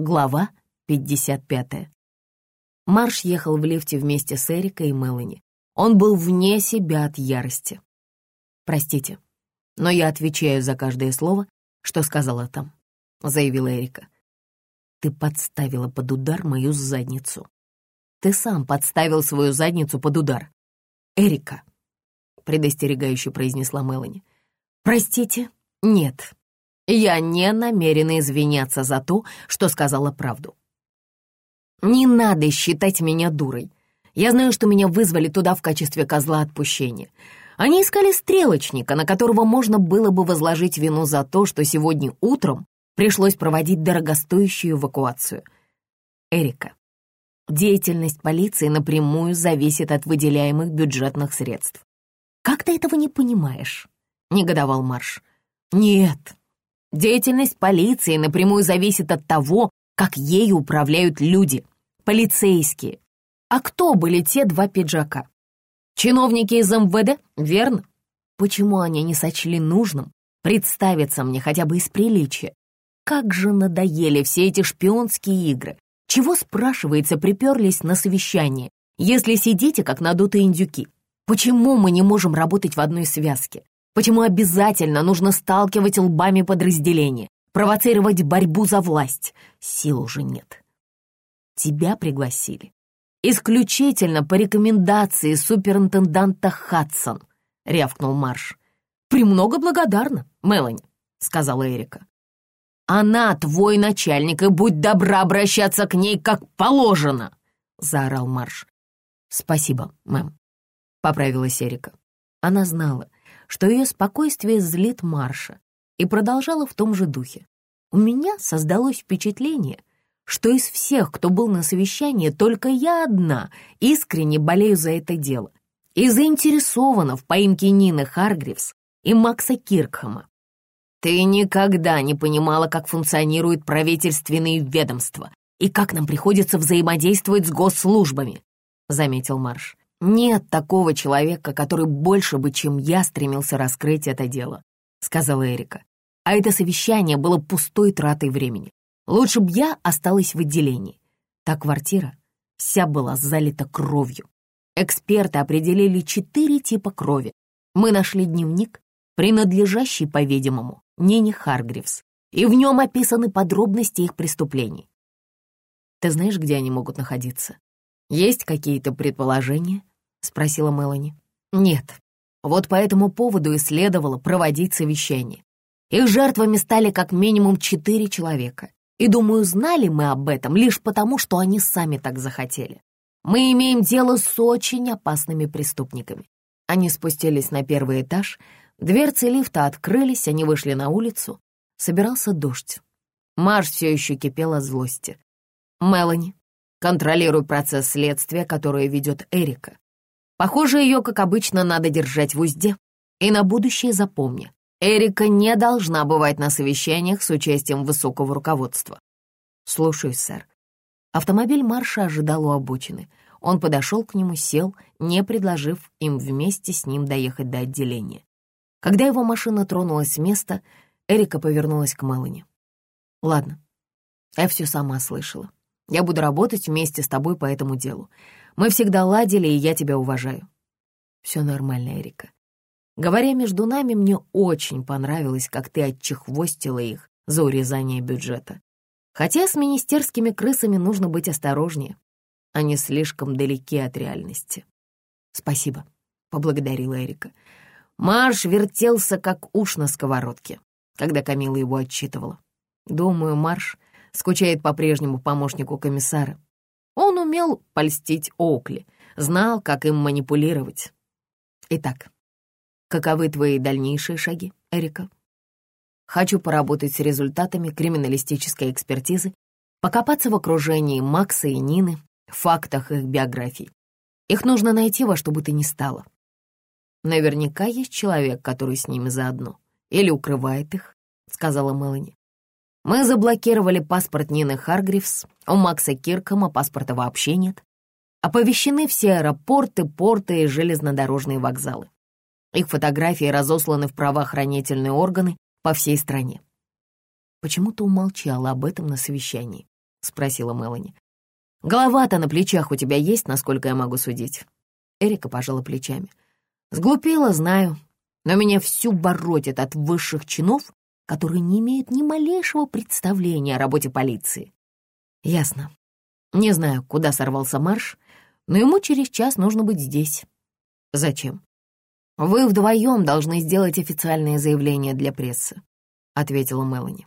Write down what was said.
Глава 55. Марш ехал в лифте вместе с Эрикой и Мелани. Он был вне себя от ярости. «Простите, но я отвечаю за каждое слово, что сказала там», — заявила Эрика. «Ты подставила под удар мою задницу. Ты сам подставил свою задницу под удар. Эрика», — предостерегающе произнесла Мелани. «Простите, нет, я не намерена извиняться за то, что сказала правду. Не надо считать меня дурой. Я знаю, что меня вызвали туда в качестве козла отпущения. Они искали стрелочника, на которого можно было бы возложить вину за то, что сегодня утром пришлось проводить дорогостоящую эвакуацию. Эрика, деятельность полиции напрямую зависит от выделяемых бюджетных средств. «Как ты этого не понимаешь?» — негодовал Марш. «Нет, Деятельность полиции напрямую зависит от того, как ею управляют люди, полицейские. А кто были те два пиджака? Чиновники из МВД, верно? Почему они не сочли нужным представиться мне хотя бы из приличия? Как же надоели все эти шпионские игры. Чего, спрашивается, приперлись на совещание, если сидите как надутые индюки? Почему мы не можем работать в одной связке? Почему обязательно нужно сталкивать лбами подразделения, провоцировать борьбу за власть? Сил уже нет. Тебя пригласили. Исключительно по рекомендации суперинтенданта Хадсон, рявкнул Марш. «Премного благодарна, Мелани», — сказала Эрика. «Она твой начальник, и будь добра обращаться к ней как положено!» — заорал Марш. «Спасибо, мэм», — поправилась Эрика. Она знала, что ее спокойствие злит Марша, и продолжала в том же духе. У меня создалось впечатление, что из всех, кто был на совещании, только я одна искренне болею за это дело и заинтересована в поимке Нины Харгривс и Макса Киркхама. Ты никогда не понимала, как функционируют правительственные ведомства и как нам приходится взаимодействовать с госслужбами, — заметил Марш. «Нет такого человека, который больше бы, чем я, стремился раскрыть это дело», — сказала Эрика. «А это совещание было пустой тратой времени. Лучше бы я осталась в отделении. Та квартира вся была залита кровью. Эксперты определили четыре типа крови. Мы нашли дневник, принадлежащий, по-видимому, Нине Харгривс, и в нем описаны подробности их преступлений. Ты знаешь, где они могут находиться? Есть какие-то предположения?» — спросила Мелани. «Нет. Вот по этому поводу и следовало проводить совещание. Их жертвами стали как минимум четыре человека. И, думаю, знали мы об этом лишь потому, что они сами так захотели. Мы имеем дело с очень опасными преступниками. Они спустились на первый этаж, дверцы лифта открылись, они вышли на улицу. Собирался дождь. Марш все еще кипел от злости. «Мелани, контролируй процесс следствия, которое ведет Эрика. Похоже, ее, как обычно, надо держать в узде. И на будущее запомни, Эрика не должна бывать на совещаниях с участием высокого руководства. Слушаюсь, сэр. Автомобиль Марша ожидал у обочины. Он подошел к нему, сел, не предложив им вместе с ним доехать до отделения. Когда его машина тронулась с места, Эрика повернулась к Мелани. «Ладно, я все сама слышала. Я буду работать вместе с тобой по этому делу. Мы всегда ладили, и я тебя уважаю». «Все нормально, Эрика. Говоря между нами, мне очень понравилось, как ты отчехвостила их за урезание бюджета. Хотя с министерскими крысами нужно быть осторожнее. Они слишком далеки от реальности». «Спасибо», — поблагодарила Эрика. Марш вертелся, как уж на сковородке, когда Камила его отчитывала. Думаю, Марш скучает по-прежнему помощнику комиссара. Он умел польстить Оукли, знал, как им манипулировать. Итак, каковы твои дальнейшие шаги, Эрика? Хочу поработать с результатами криминалистической экспертизы, покопаться в окружении Макса и Нины, фактах их биографий. Их нужно найти во что бы то ни стало. Наверняка есть человек, который с ними заодно. Или укрывает их, — сказала Мелани. Мы заблокировали паспорт Нины Харгривс, у Макса Киркома паспорта вообще нет. Оповещены все аэропорты, порты и железнодорожные вокзалы. Их фотографии разосланы в правоохранительные органы по всей стране. Почему ты умолчала об этом на совещании? — спросила Мелани. «Голова-то на плечах у тебя есть, насколько я могу судить?» Эрика пожала плечами. «Сглупела, знаю, но меня всю боротит от высших чинов, которые не имеют ни малейшего представления о работе полиции». «Ясно. Не знаю, куда сорвался марш, но ему через час нужно быть здесь». «Зачем?» «Вы вдвоем должны сделать официальное заявление для прессы», — ответила Мелани.